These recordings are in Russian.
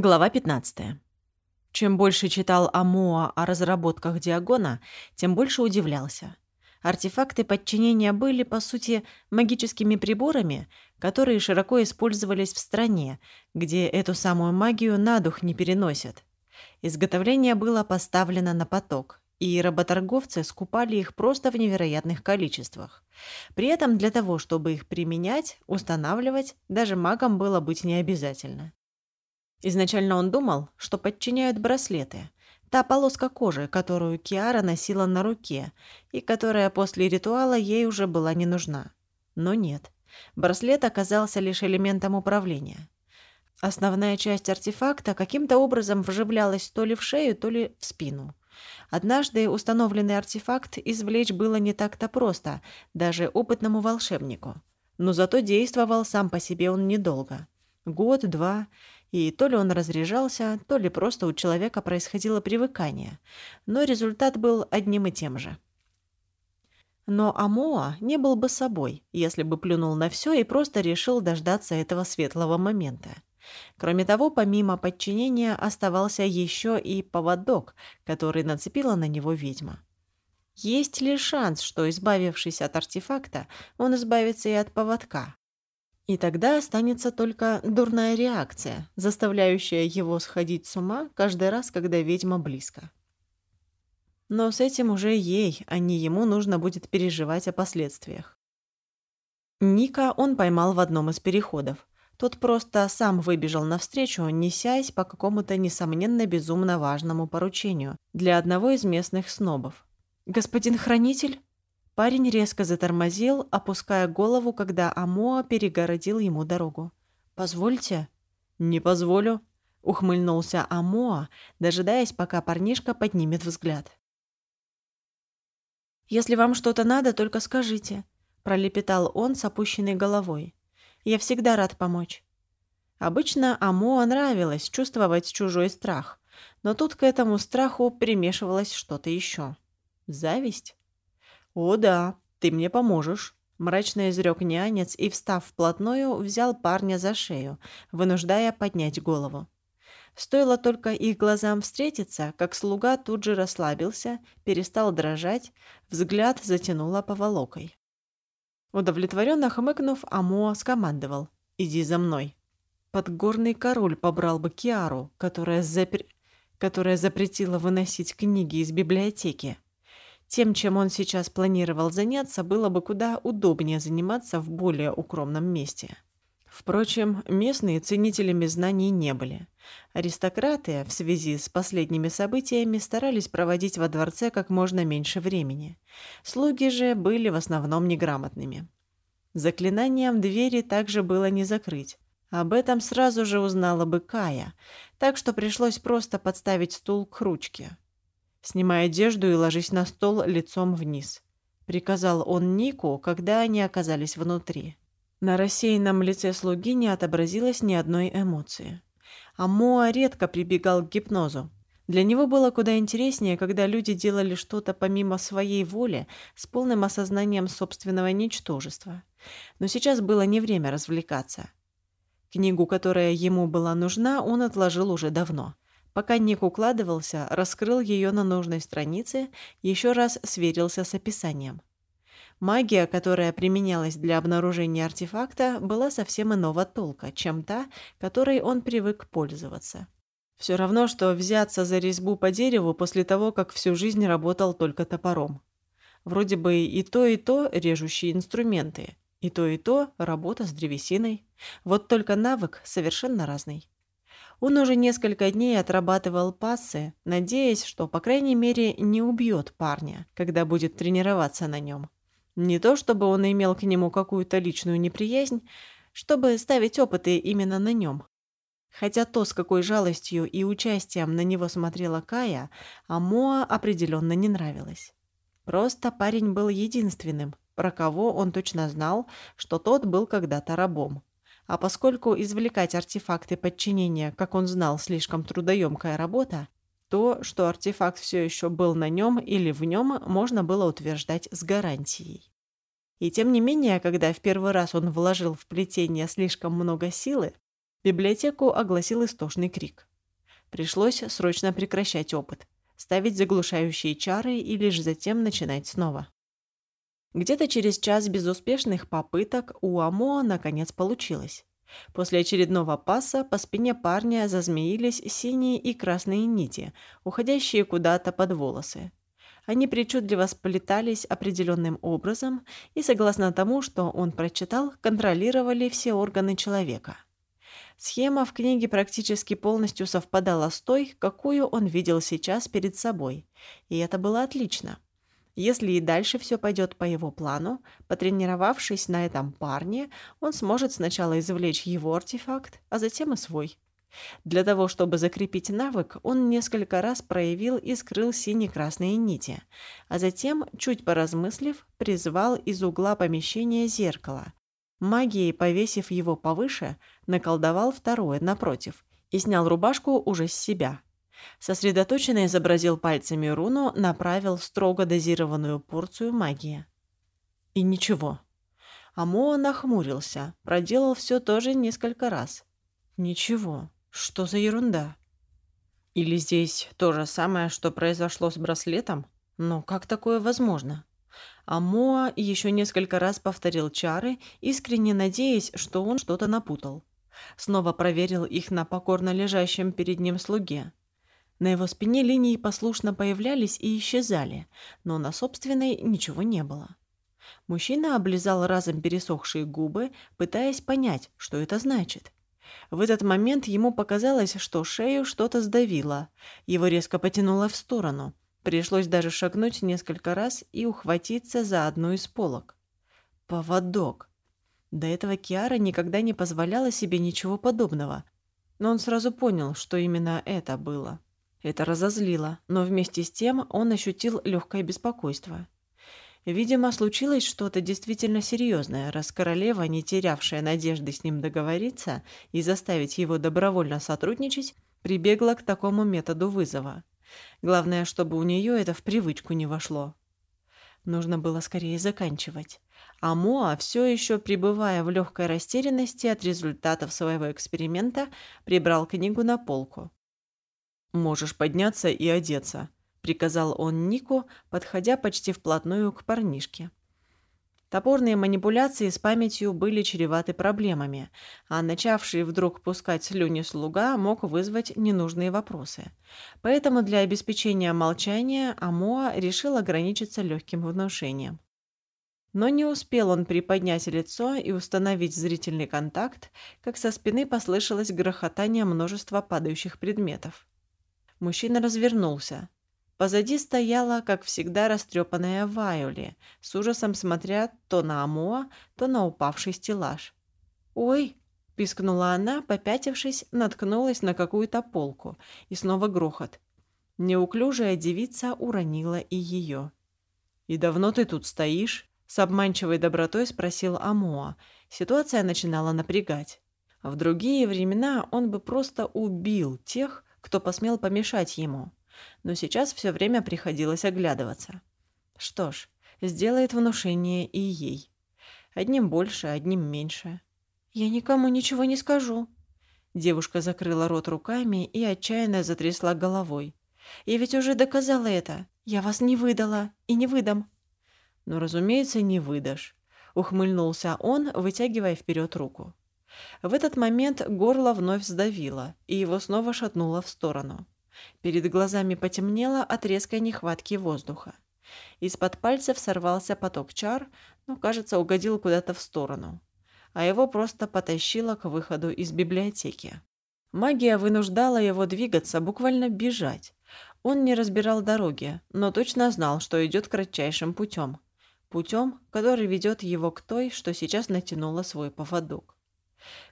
Глава 15. Чем больше читал Амоа о разработках Диагона, тем больше удивлялся. Артефакты подчинения были, по сути, магическими приборами, которые широко использовались в стране, где эту самую магию на дух не переносят. Изготовление было поставлено на поток, и работорговцы скупали их просто в невероятных количествах. При этом для того, чтобы их применять, устанавливать, даже магам было быть не обязательно. Изначально он думал, что подчиняют браслеты. Та полоска кожи, которую Киара носила на руке, и которая после ритуала ей уже была не нужна. Но нет. Браслет оказался лишь элементом управления. Основная часть артефакта каким-то образом вживлялась то ли в шею, то ли в спину. Однажды установленный артефакт извлечь было не так-то просто, даже опытному волшебнику. Но зато действовал сам по себе он недолго. Год-два, и то ли он разряжался, то ли просто у человека происходило привыкание, но результат был одним и тем же. Но Амоа не был бы собой, если бы плюнул на все и просто решил дождаться этого светлого момента. Кроме того, помимо подчинения оставался еще и поводок, который нацепила на него ведьма. Есть ли шанс, что, избавившись от артефакта, он избавится и от поводка? И тогда останется только дурная реакция, заставляющая его сходить с ума каждый раз, когда ведьма близко. Но с этим уже ей, а не ему нужно будет переживать о последствиях. Ника он поймал в одном из переходов. Тот просто сам выбежал навстречу, несясь по какому-то несомненно безумно важному поручению для одного из местных снобов. «Господин хранитель?» Парень резко затормозил, опуская голову, когда Амоа перегородил ему дорогу. «Позвольте?» «Не позволю», — ухмыльнулся Амоа, дожидаясь, пока парнишка поднимет взгляд. «Если вам что-то надо, только скажите», — пролепетал он с опущенной головой. «Я всегда рад помочь». Обычно Амоа нравилось чувствовать чужой страх, но тут к этому страху примешивалось что-то еще. Зависть? «О да, ты мне поможешь», – мрачно изрек нянец и, встав вплотную, взял парня за шею, вынуждая поднять голову. Стоило только их глазам встретиться, как слуга тут же расслабился, перестал дрожать, взгляд затянуло поволокой. Удовлетворенно хмыкнув, Амоа скомандовал «Иди за мной». Подгорный король побрал бы Киару, которая, запер... которая запретила выносить книги из библиотеки. Тем, чем он сейчас планировал заняться, было бы куда удобнее заниматься в более укромном месте. Впрочем, местные ценителями знаний не были. Аристократы в связи с последними событиями старались проводить во дворце как можно меньше времени. Слуги же были в основном неграмотными. Заклинанием двери также было не закрыть. Об этом сразу же узнала бы Кая, так что пришлось просто подставить стул к ручке. «Снимай одежду и ложись на стол лицом вниз», — приказал он Нику, когда они оказались внутри. На рассеянном лице слуги не отобразилось ни одной эмоции. А Моа редко прибегал к гипнозу. Для него было куда интереснее, когда люди делали что-то помимо своей воли с полным осознанием собственного ничтожества. Но сейчас было не время развлекаться. Книгу, которая ему была нужна, он отложил уже давно — Пока Ник укладывался, раскрыл ее на нужной странице, еще раз сверился с описанием. Магия, которая применялась для обнаружения артефакта, была совсем иного толка, чем та, которой он привык пользоваться. Все равно, что взяться за резьбу по дереву после того, как всю жизнь работал только топором. Вроде бы и то, и то режущие инструменты, и то, и то работа с древесиной. Вот только навык совершенно разный. Он уже несколько дней отрабатывал пассы, надеясь, что, по крайней мере, не убьет парня, когда будет тренироваться на нем. Не то, чтобы он имел к нему какую-то личную неприязнь, чтобы ставить опыты именно на нем. Хотя то, с какой жалостью и участием на него смотрела Кая, Амоа определенно не нравилось. Просто парень был единственным, про кого он точно знал, что тот был когда-то рабом. А поскольку извлекать артефакты подчинения, как он знал, слишком трудоемкая работа, то, что артефакт все еще был на нем или в нем, можно было утверждать с гарантией. И тем не менее, когда в первый раз он вложил в плетение слишком много силы, Библиотеку огласил истошный крик. Пришлось срочно прекращать опыт, ставить заглушающие чары и лишь затем начинать снова. Где-то через час безуспешных попыток у Амоа наконец получилось. После очередного паса по спине парня зазмеились синие и красные нити, уходящие куда-то под волосы. Они причудливо сплетались определенным образом и, согласно тому, что он прочитал, контролировали все органы человека. Схема в книге практически полностью совпадала с той, какую он видел сейчас перед собой, и это было отлично. Если и дальше все пойдет по его плану, потренировавшись на этом парне, он сможет сначала извлечь его артефакт, а затем и свой. Для того, чтобы закрепить навык, он несколько раз проявил и скрыл сине-красные нити, а затем, чуть поразмыслив, призвал из угла помещения зеркало. Магией, повесив его повыше, наколдовал второе напротив и снял рубашку уже с себя – Сосредоточенно изобразил пальцами руну, направил строго дозированную порцию магии. И ничего. Амоа нахмурился, проделал все тоже несколько раз. Ничего. Что за ерунда? Или здесь то же самое, что произошло с браслетом? Но как такое возможно? Амоа еще несколько раз повторил чары, искренне надеясь, что он что-то напутал. Снова проверил их на покорно лежащем перед ним слуге. На его спине линии послушно появлялись и исчезали, но на собственной ничего не было. Мужчина облизал разом пересохшие губы, пытаясь понять, что это значит. В этот момент ему показалось, что шею что-то сдавило. Его резко потянуло в сторону. Пришлось даже шагнуть несколько раз и ухватиться за одну из полок. Поводок. До этого Киара никогда не позволяла себе ничего подобного, но он сразу понял, что именно это было. Это разозлило, но вместе с тем он ощутил легкое беспокойство. Видимо, случилось что-то действительно серьезное, раз королева, не терявшая надежды с ним договориться и заставить его добровольно сотрудничать, прибегла к такому методу вызова. Главное, чтобы у нее это в привычку не вошло. Нужно было скорее заканчивать. А Моа, все еще пребывая в легкой растерянности от результатов своего эксперимента, прибрал книгу на полку. «Можешь подняться и одеться», — приказал он Нику, подходя почти вплотную к парнишке. Топорные манипуляции с памятью были чреваты проблемами, а начавший вдруг пускать слюни слуга мог вызвать ненужные вопросы. Поэтому для обеспечения молчания Амоа решил ограничиться легким внушением. Но не успел он приподнять лицо и установить зрительный контакт, как со спины послышалось грохотание множества падающих предметов. Мужчина развернулся. Позади стояла, как всегда, растрепанная Вайоли, с ужасом смотря то на Амоа, то на упавший стеллаж. «Ой!» – пискнула она, попятившись, наткнулась на какую-то полку, и снова грохот. Неуклюжая девица уронила и ее. «И давно ты тут стоишь?» – с обманчивой добротой спросил Амоа. Ситуация начинала напрягать. В другие времена он бы просто убил тех, кто посмел помешать ему. Но сейчас все время приходилось оглядываться. Что ж, сделает внушение и ей. Одним больше, одним меньше. «Я никому ничего не скажу». Девушка закрыла рот руками и отчаянно затрясла головой. «Я ведь уже доказала это. Я вас не выдала и не выдам». «Ну, разумеется, не выдашь», — ухмыльнулся он, вытягивая вперед руку. В этот момент горло вновь сдавило, и его снова шатнуло в сторону. Перед глазами потемнело от резкой нехватки воздуха. Из-под пальцев сорвался поток чар, но, кажется, угодил куда-то в сторону. А его просто потащило к выходу из библиотеки. Магия вынуждала его двигаться, буквально бежать. Он не разбирал дороги, но точно знал, что идет кратчайшим путем. Путем, который ведет его к той, что сейчас натянула свой поводок.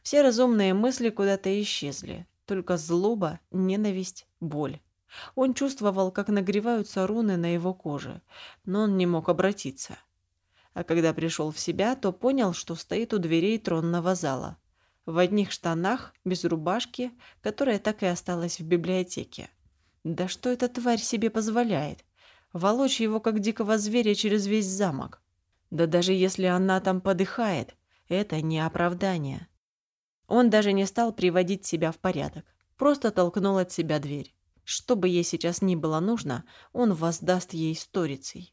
Все разумные мысли куда-то исчезли. Только злоба, ненависть, боль. Он чувствовал, как нагреваются руны на его коже, но он не мог обратиться. А когда пришел в себя, то понял, что стоит у дверей тронного зала. В одних штанах, без рубашки, которая так и осталась в библиотеке. Да что эта тварь себе позволяет? Волочь его, как дикого зверя, через весь замок. Да даже если она там подыхает, это не оправдание. Он даже не стал приводить себя в порядок, просто толкнул от себя дверь. Что бы ей сейчас ни было нужно, он воздаст ей сторицей.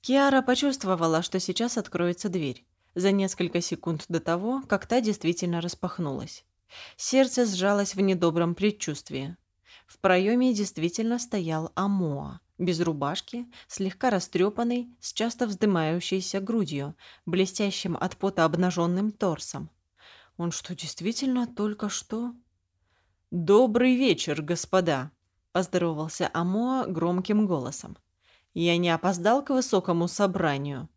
Киара почувствовала, что сейчас откроется дверь, за несколько секунд до того, как та действительно распахнулась. Сердце сжалось в недобром предчувствии. В проеме действительно стоял Амоа, без рубашки, слегка растрепанный, с часто вздымающейся грудью, блестящим от пота обнаженным торсом. Он что, действительно только что... «Добрый вечер, господа!» – поздоровался Амоа громким голосом. «Я не опоздал к высокому собранию».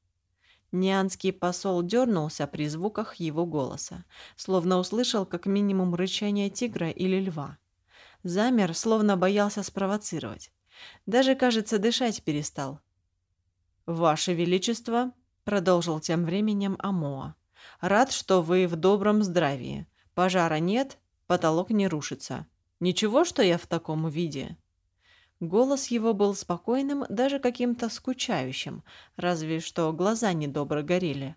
Нианский посол дернулся при звуках его голоса, словно услышал как минимум рычание тигра или льва. Замер, словно боялся спровоцировать. Даже, кажется, дышать перестал. «Ваше Величество», — продолжил тем временем Амоа, — «рад, что вы в добром здравии. Пожара нет, потолок не рушится. Ничего, что я в таком виде?» Голос его был спокойным, даже каким-то скучающим, разве что глаза недобро горели.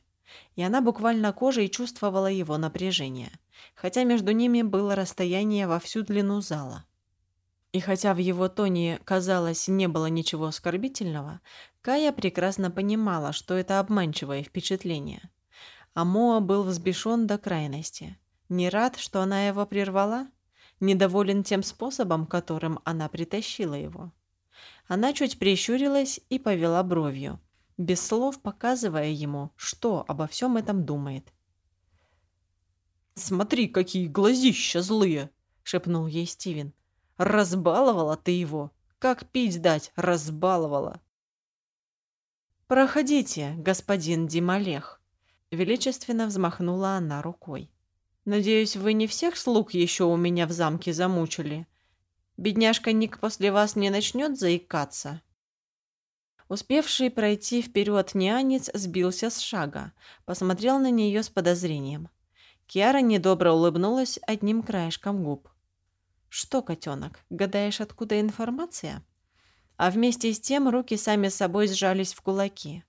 И она буквально кожей чувствовала его напряжение, хотя между ними было расстояние во всю длину зала. И хотя в его тоне, казалось, не было ничего оскорбительного, Кая прекрасно понимала, что это обманчивое впечатление. А Моа был взбешен до крайности. Не рад, что она его прервала? Недоволен тем способом, которым она притащила его. Она чуть прищурилась и повела бровью, без слов показывая ему, что обо всем этом думает. «Смотри, какие глазища злые!» — шепнул ей Стивен. «Разбаловала ты его! Как пить дать, разбаловала!» «Проходите, господин Дималех!» — величественно взмахнула она рукой. Надеюсь, вы не всех слуг еще у меня в замке замучили. Бедняжка Ник после вас не начнет заикаться?» Успевший пройти вперед нянец сбился с шага, посмотрел на нее с подозрением. Киара недобро улыбнулась одним краешком губ. «Что, котенок, гадаешь, откуда информация?» А вместе с тем руки сами собой сжались в кулаки.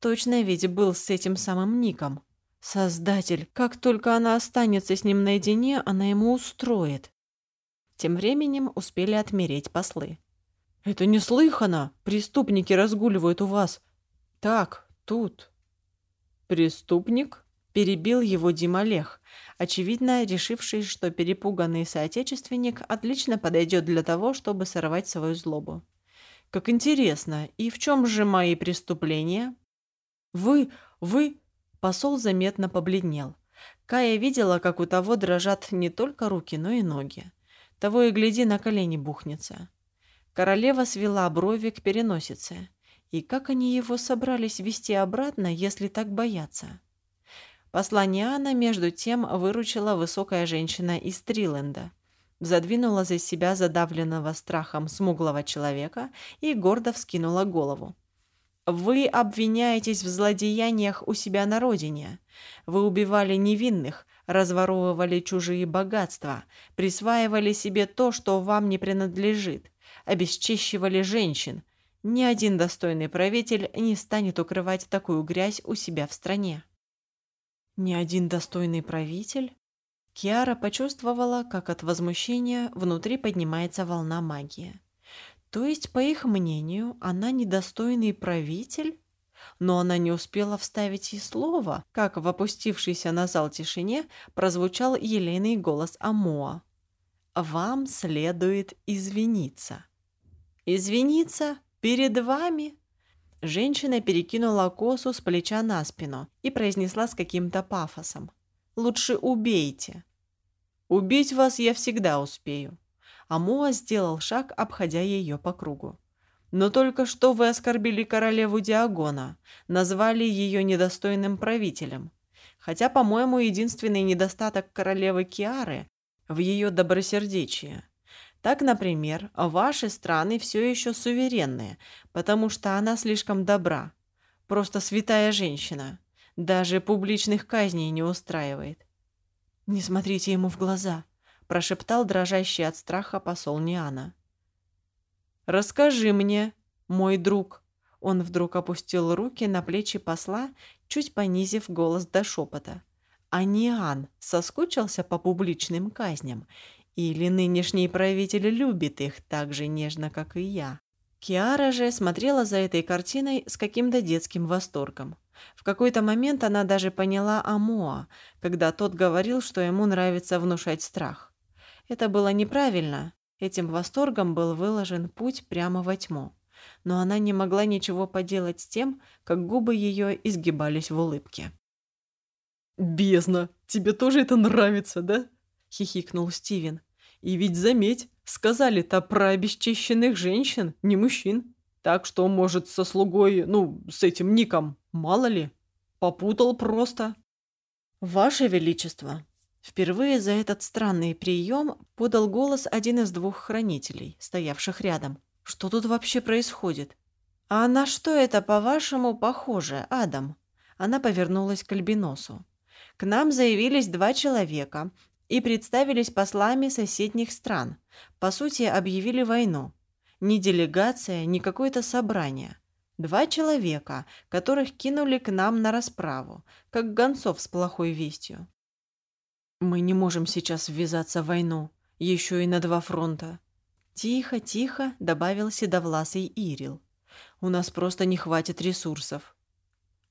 Точно ведь был с этим самым Ником. Создатель, как только она останется с ним наедине, она ему устроит. Тем временем успели отмереть послы. «Это неслыханно! Преступники разгуливают у вас!» «Так, тут...» «Преступник?» – перебил его Дималех, очевидно решивший, что перепуганный соотечественник отлично подойдет для того, чтобы сорвать свою злобу. «Как интересно! И в чем же мои преступления?» «Вы... вы...» Посол заметно побледнел. Кая видела, как у того дрожат не только руки, но и ноги. Того и гляди, на колени бухнется. Королева свела брови к переносице. И как они его собрались вести обратно, если так боятся? Послание Анна, между тем, выручила высокая женщина из Триленда. Задвинула за себя задавленного страхом смуглого человека и гордо вскинула голову. Вы обвиняетесь в злодеяниях у себя на родине. Вы убивали невинных, разворовывали чужие богатства, присваивали себе то, что вам не принадлежит, обесчищивали женщин. Ни один достойный правитель не станет укрывать такую грязь у себя в стране. Ни один достойный правитель? Киара почувствовала, как от возмущения внутри поднимается волна магии. То есть, по их мнению, она недостойный правитель? Но она не успела вставить и слова, как в опустившейся на зал тишине прозвучал елейный голос Амоа. «Вам следует извиниться». «Извиниться? Перед вами?» Женщина перекинула косу с плеча на спину и произнесла с каким-то пафосом. «Лучше убейте». «Убить вас я всегда успею», а Моа сделал шаг, обходя ее по кругу. «Но только что вы оскорбили королеву Диагона, назвали ее недостойным правителем. Хотя, по-моему, единственный недостаток королевы Киары в ее добросердечии. Так, например, ваши страны все еще суверенные, потому что она слишком добра. Просто святая женщина. Даже публичных казней не устраивает. Не смотрите ему в глаза прошептал дрожащий от страха посол Ниана. «Расскажи мне, мой друг». Он вдруг опустил руки на плечи посла, чуть понизив голос до шепота. А Ниан соскучился по публичным казням, или нынешний правитель любит их так же нежно, как и я. Киара же смотрела за этой картиной с каким-то детским восторгом. В какой-то момент она даже поняла Амоа, когда тот говорил, что ему нравится внушать страх. Это было неправильно. Этим восторгом был выложен путь прямо во тьму. Но она не могла ничего поделать с тем, как губы ее изгибались в улыбке. «Бездна, тебе тоже это нравится, да?» — хихикнул Стивен. «И ведь заметь, сказали-то про обесчищенных женщин, не мужчин. Так что, может, со слугой, ну, с этим ником, мало ли. Попутал просто». «Ваше Величество!» Впервые за этот странный прием подал голос один из двух хранителей, стоявших рядом. «Что тут вообще происходит?» «А на что это, по-вашему, похоже, Адам?» Она повернулась к Альбиносу. «К нам заявились два человека и представились послами соседних стран. По сути, объявили войну. Ни делегация, ни какое-то собрание. Два человека, которых кинули к нам на расправу, как гонцов с плохой вестью. Мы не можем сейчас ввязаться в войну, еще и на два фронта. Тихо, тихо, добавил седовласый Ирил. У нас просто не хватит ресурсов.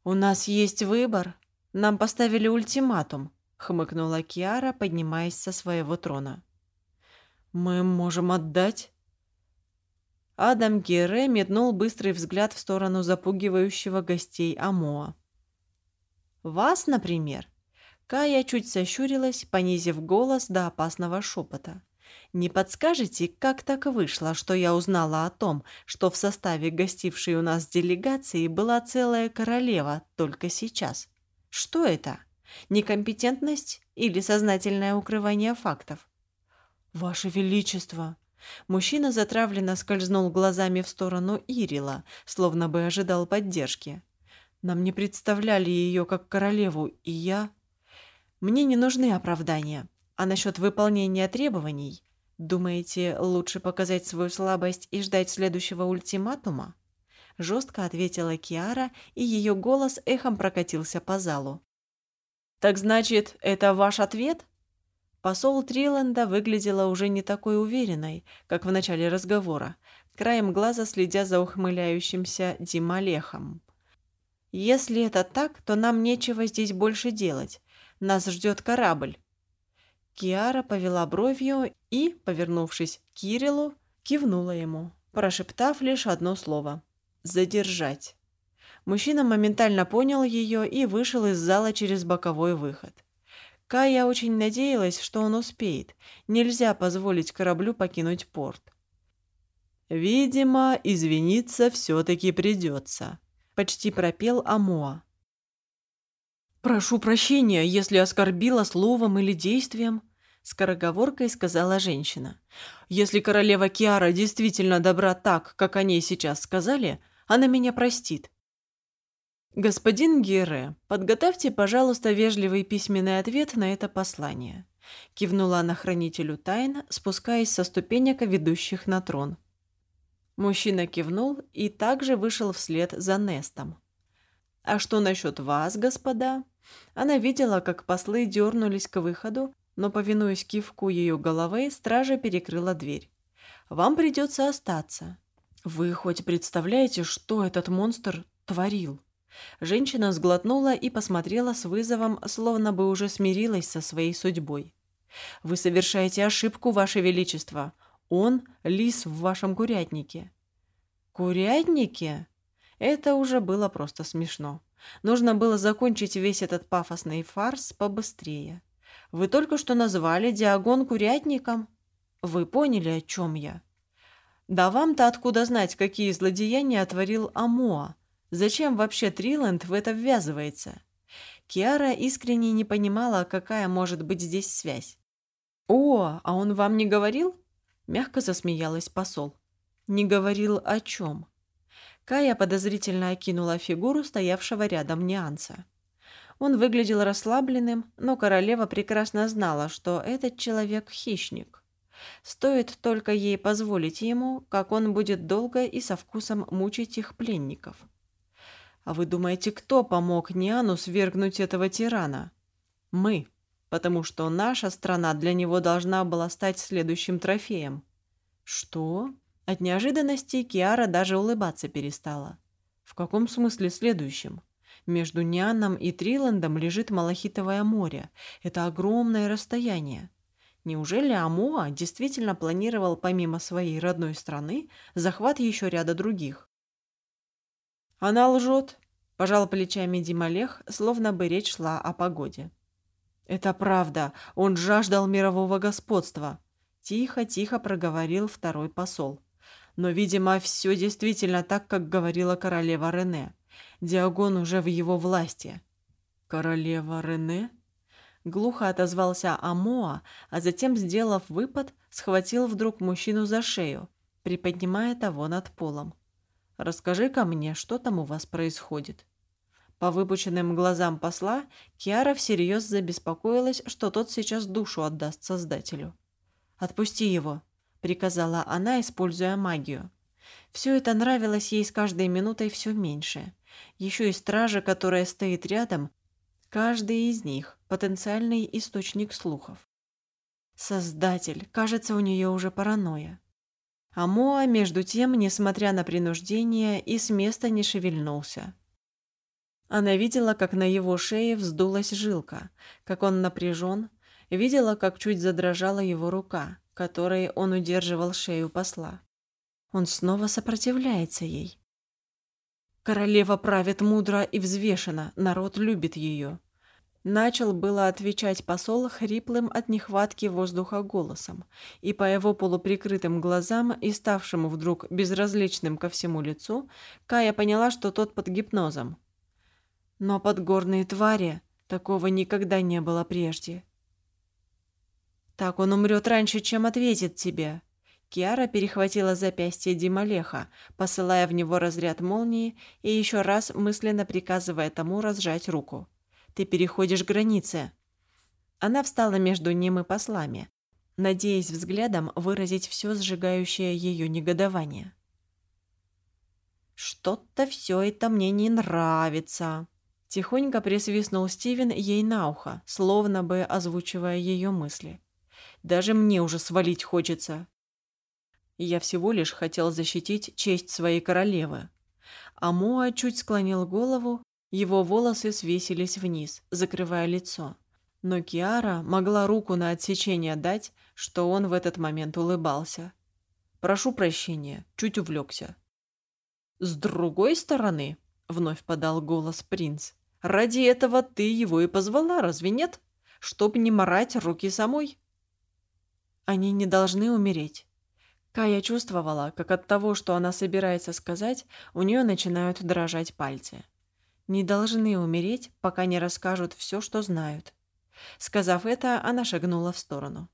У нас есть выбор. Нам поставили ультиматум, хмыкнула Киара, поднимаясь со своего трона. Мы можем отдать Адам Гере метнул быстрый взгляд в сторону запугивающего гостей Амоа. «Вас, например?» Кая чуть сощурилась, понизив голос до опасного шепота. «Не подскажете, как так вышло, что я узнала о том, что в составе гостившей у нас делегации была целая королева только сейчас? Что это? Некомпетентность или сознательное укрывание фактов?» «Ваше Величество!» Мужчина затравленно скользнул глазами в сторону Ирила, словно бы ожидал поддержки. «Нам не представляли ее как королеву, и я...» Мне не нужны оправдания. А насчет выполнения требований, думаете, лучше показать свою слабость и ждать следующего ультиматума? Жестко ответила Киара, и ее голос эхом прокатился по залу. «Так значит, это ваш ответ?» Посол Триленда выглядела уже не такой уверенной, как в начале разговора, краем глаза следя за ухмыляющимся Дималехом. «Если это так, то нам нечего здесь больше делать. Нас ждет корабль». Киара повела бровью и, повернувшись к Кириллу, кивнула ему, прошептав лишь одно слово «задержать». Мужчина моментально понял ее и вышел из зала через боковой выход. Кая очень надеялась, что он успеет. Нельзя позволить кораблю покинуть порт. «Видимо, извиниться все-таки придется», — почти пропел Амоа. «Прошу прощения, если оскорбила словом или действием», — скороговоркой сказала женщина. «Если королева Киара действительно добра так, как о ней сейчас сказали, она меня простит». «Господин Гере, подготовьте, пожалуйста, вежливый письменный ответ на это послание», — кивнула она хранителю тайн, спускаясь со ступенек, ведущих на трон. Мужчина кивнул и также вышел вслед за Нестом. «А что насчет вас, господа?» Она видела, как послы дернулись к выходу, но, повинуясь кивку ее головы, стража перекрыла дверь. «Вам придется остаться. Вы хоть представляете, что этот монстр творил?» Женщина сглотнула и посмотрела с вызовом, словно бы уже смирилась со своей судьбой. «Вы совершаете ошибку, Ваше Величество. Он — лис в вашем курятнике». «Курятнике?» Это уже было просто смешно. Нужно было закончить весь этот пафосный фарс побыстрее. Вы только что назвали Диагон курятником. Вы поняли, о чем я? Да вам-то откуда знать, какие злодеяния отворил Амоа? Зачем вообще Триленд в это ввязывается? Киара искренне не понимала, какая может быть здесь связь. «О, а он вам не говорил?» Мягко засмеялась посол. «Не говорил о чем?» Кая подозрительно окинула фигуру стоявшего рядом Нианса. Он выглядел расслабленным, но королева прекрасно знала, что этот человек – хищник. Стоит только ей позволить ему, как он будет долго и со вкусом мучить их пленников. «А вы думаете, кто помог Ниану свергнуть этого тирана?» Мы, потому что наша страна для него должна была стать следующим трофеем. Что? От неожиданности Киара даже улыбаться перестала. В каком смысле следующим? Между Нианом и Триландом лежит Малахитовое море. Это огромное расстояние. Неужели Амоа действительно планировал помимо своей родной страны захват еще ряда других? Она лжет, пожал плечами Дималех, словно бы речь шла о погоде. Это правда, он жаждал мирового господства, тихо-тихо проговорил второй посол. Но, видимо, все действительно так, как говорила королева Рене. Диагон уже в его власти. Королева Рене? Глухо отозвался Амоа, а затем, сделав выпад, схватил вдруг мужчину за шею, приподнимая того над полом. «Расскажи-ка мне, что там у вас происходит?» По выпученным глазам посла Киара всерьез забеспокоилась, что тот сейчас душу отдаст Создателю. «Отпусти его», — приказала она, используя магию. Все это нравилось ей с каждой минутой все меньше. Еще и стража, которая стоит рядом, каждый из них – потенциальный источник слухов. Создатель, кажется, у нее уже паранойя. А Моа, между тем, несмотря на принуждение, и с места не шевельнулся. Она видела, как на его шее вздулась жилка, как он напряжен, видела, как чуть задрожала его рука, которой он удерживал шею посла. Он снова сопротивляется ей. Королева правит мудро и взвешенно, народ любит ее. Начал было отвечать посол хриплым от нехватки воздуха голосом, и по его полуприкрытым глазам и ставшему вдруг безразличным ко всему лицу, Кая поняла, что тот под гипнозом. Но подгорные твари такого никогда не было прежде. «Так он умрет раньше, чем ответит тебе», Киара перехватила запястье Дималеха, посылая в него разряд молнии и еще раз мысленно приказывая тому разжать руку. «Ты переходишь границы». Она встала между ним и послами, надеясь взглядом выразить все сжигающее ее негодование. «Что-то все это мне не нравится», – тихонько присвистнул Стивен ей на ухо, словно бы озвучивая ее мысли. «Даже мне уже свалить хочется». Я всего лишь хотел защитить честь своей королевы. Амоа чуть склонил голову, его волосы свесились вниз, закрывая лицо. Но Киара могла руку на отсечение дать, что он в этот момент улыбался. «Прошу прощения, чуть увлекся». «С другой стороны», — вновь подал голос принц, «ради этого ты его и позвала, разве нет? Чтоб не морать руки самой». «Они не должны умереть. Кая чувствовала, как от того, что она собирается сказать, у нее начинают дрожать пальцы. Не должны умереть, пока не расскажут все, что знают. Сказав это, она шагнула в сторону.